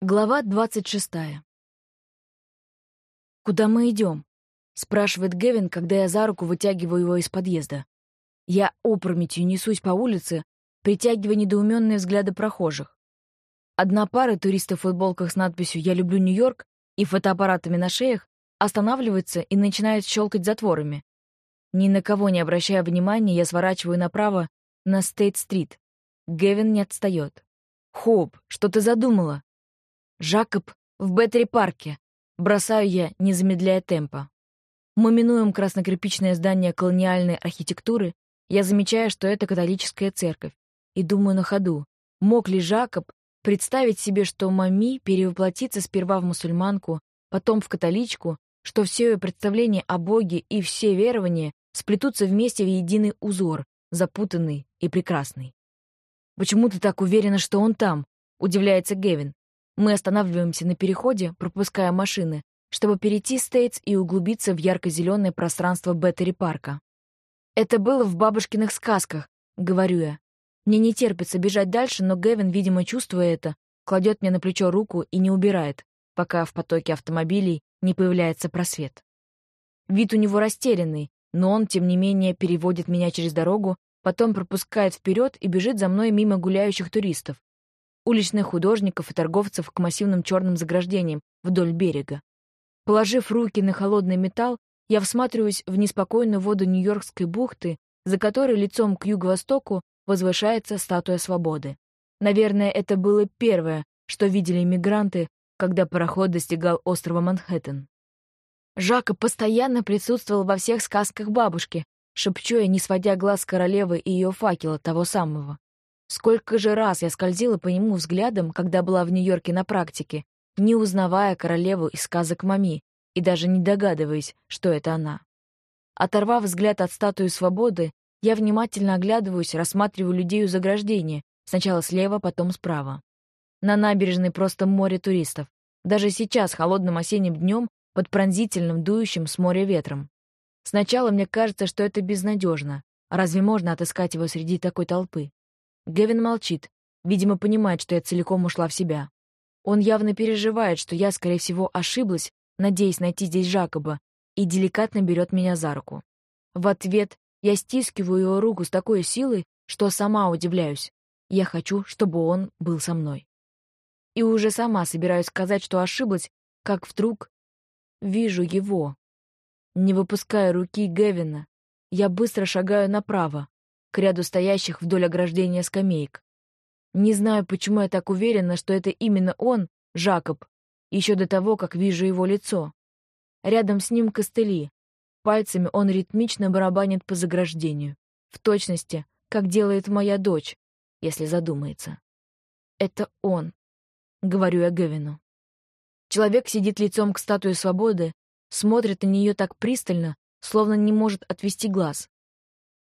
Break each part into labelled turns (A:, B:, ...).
A: Глава двадцать шестая. «Куда мы идем?» — спрашивает Гевин, когда я за руку вытягиваю его из подъезда. Я опрометью несусь по улице, притягивая недоуменные взгляды прохожих. Одна пара туристов в футболках с надписью «Я люблю Нью-Йорк» и фотоаппаратами на шеях останавливается и начинает щелкать затворами. Ни на кого не обращая внимания, я сворачиваю направо на Стейт-стрит. Гевин не отстает. «Хоп, что ты задумала?» «Жакоб в Беттери-парке!» Бросаю я, не замедляя темпа. Мы минуем краснокирпичное здание колониальной архитектуры, я замечаю, что это католическая церковь, и думаю на ходу, мог ли Жакоб представить себе, что Мами перевоплотится сперва в мусульманку, потом в католичку, что все ее представления о Боге и все верования сплетутся вместе в единый узор, запутанный и прекрасный. «Почему ты так уверена, что он там?» — удивляется Гевин. Мы останавливаемся на переходе, пропуская машины, чтобы перейти Стейтс и углубиться в ярко-зеленое пространство Беттери-парка. «Это было в бабушкиных сказках», — говорю я. Мне не терпится бежать дальше, но Гэвин, видимо, чувствуя это, кладет мне на плечо руку и не убирает, пока в потоке автомобилей не появляется просвет. Вид у него растерянный, но он, тем не менее, переводит меня через дорогу, потом пропускает вперед и бежит за мной мимо гуляющих туристов уличных художников и торговцев к массивным черным заграждениям вдоль берега. Положив руки на холодный металл, я всматриваюсь в неспокойную воду Нью-Йоркской бухты, за которой лицом к юго-востоку возвышается статуя свободы. Наверное, это было первое, что видели иммигранты, когда пароход достигал острова Манхэттен. Жака постоянно присутствовал во всех сказках бабушки, шепчу не сводя глаз королевы и ее факела, того самого. Сколько же раз я скользила по нему взглядом, когда была в Нью-Йорке на практике, не узнавая королеву из сказок Мами и даже не догадываясь, что это она. Оторвав взгляд от статуи свободы, я внимательно оглядываюсь, рассматриваю людей у заграждения, сначала слева, потом справа. На набережной просто море туристов. Даже сейчас, холодным осенним днем, под пронзительным, дующим с моря ветром. Сначала мне кажется, что это безнадежно. разве можно отыскать его среди такой толпы? Гевин молчит, видимо, понимает, что я целиком ушла в себя. Он явно переживает, что я, скорее всего, ошиблась, надеясь найти здесь Жакоба, и деликатно берет меня за руку. В ответ я стискиваю его руку с такой силой, что сама удивляюсь. Я хочу, чтобы он был со мной. И уже сама собираюсь сказать, что ошиблась, как вдруг вижу его. Не выпуская руки Гевина, я быстро шагаю направо, к ряду стоящих вдоль ограждения скамеек. Не знаю, почему я так уверена, что это именно он, Жакоб, еще до того, как вижу его лицо. Рядом с ним костыли. Пальцами он ритмично барабанит по заграждению. В точности, как делает моя дочь, если задумается. Это он, говорю я Гевину. Человек сидит лицом к статуе свободы, смотрит на нее так пристально, словно не может отвести глаз.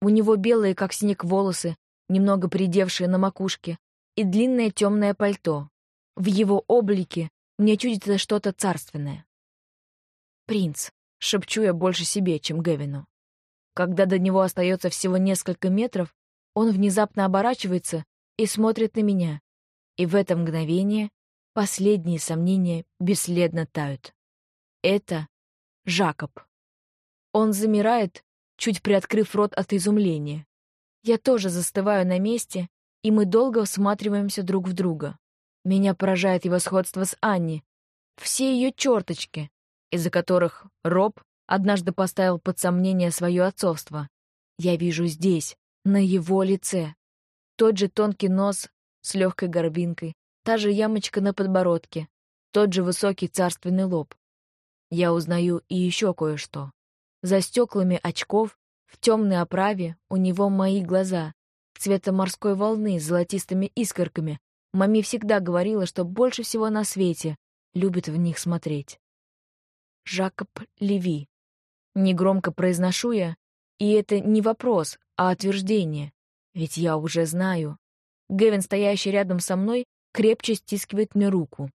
A: У него белые, как снег, волосы, немного придевшие на макушке, и длинное темное пальто. В его облике мне чудится что-то царственное. «Принц», — шепчу я больше себе, чем Гевину. Когда до него остается всего несколько метров, он внезапно оборачивается и смотрит на меня, и в это мгновение последние сомнения бесследно тают. Это Жакоб. Он замирает, чуть приоткрыв рот от изумления. Я тоже застываю на месте, и мы долго всматриваемся друг в друга. Меня поражает его сходство с Анни. Все ее черточки, из-за которых Роб однажды поставил под сомнение свое отцовство. Я вижу здесь, на его лице. Тот же тонкий нос с легкой горбинкой, та же ямочка на подбородке, тот же высокий царственный лоб. Я узнаю и еще кое-что. За стеклами очков, в темной оправе, у него мои глаза, цвета морской волны с золотистыми искорками. Мами всегда говорила, что больше всего на свете любит в них смотреть. Жакоб Леви. Негромко произношу я, и это не вопрос, а утверждение. Ведь я уже знаю. Гевин, стоящий рядом со мной, крепче стискивает мне руку.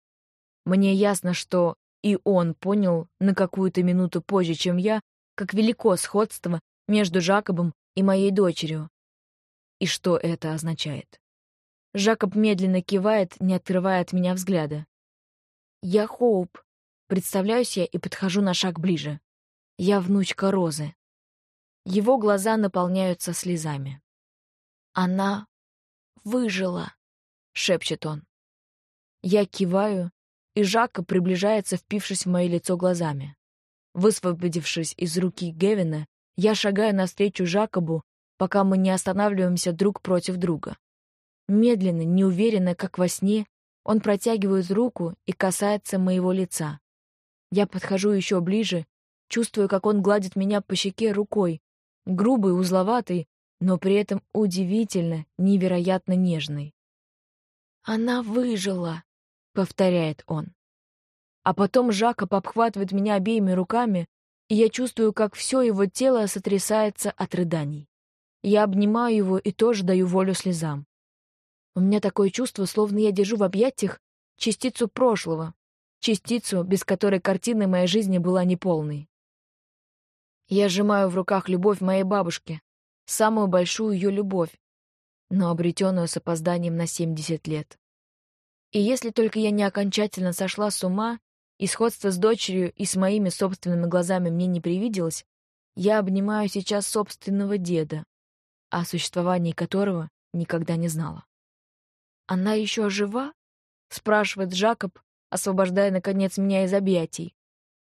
A: Мне ясно, что и он понял на какую-то минуту позже, чем я, как велико сходство между Жакобом и моей дочерью. И что это означает? Жакоб медленно кивает, не отрывая от меня взгляда. «Я Хоуп», — представляюсь я и подхожу на шаг ближе. «Я внучка Розы». Его глаза наполняются слезами. «Она выжила», — шепчет он. Я киваю, и Жака приближается, впившись в мое лицо глазами. Высвободившись из руки Гевина, я шагаю навстречу Жакобу, пока мы не останавливаемся друг против друга. Медленно, неуверенно, как во сне, он протягивает руку и касается моего лица. Я подхожу еще ближе, чувствую, как он гладит меня по щеке рукой, грубый, узловатый, но при этом удивительно, невероятно нежный. «Она выжила», — повторяет он. А потом Жакоб обхватывает меня обеими руками, и я чувствую, как все его тело сотрясается от рыданий. Я обнимаю его и тоже даю волю слезам. У меня такое чувство, словно я держу в объятиях частицу прошлого, частицу, без которой картина моей жизни была неполной. Я сжимаю в руках любовь моей бабушки, самую большую ее любовь, но обретенную с опозданием на 70 лет. И если только я не окончательно сошла с ума, и сходство с дочерью и с моими собственными глазами мне не привиделось, я обнимаю сейчас собственного деда, о существовании которого никогда не знала. «Она еще жива?» — спрашивает Жакоб, освобождая, наконец, меня из объятий.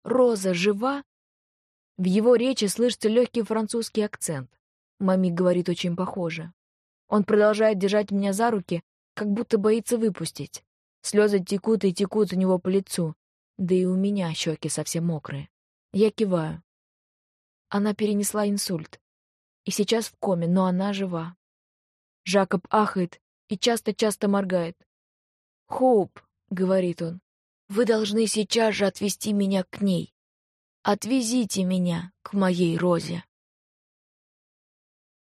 A: «Роза жива?» В его речи слышится легкий французский акцент. Мами говорит очень похоже. Он продолжает держать меня за руки, как будто боится выпустить. Слезы текут и текут у него по лицу, да и у меня щеки совсем мокрые. Я киваю. Она перенесла инсульт. И сейчас в коме, но она жива. Жакоб ахает и часто-часто моргает. «Хоуп», — говорит он, — «вы должны сейчас же отвезти меня к ней. Отвезите меня к моей Розе».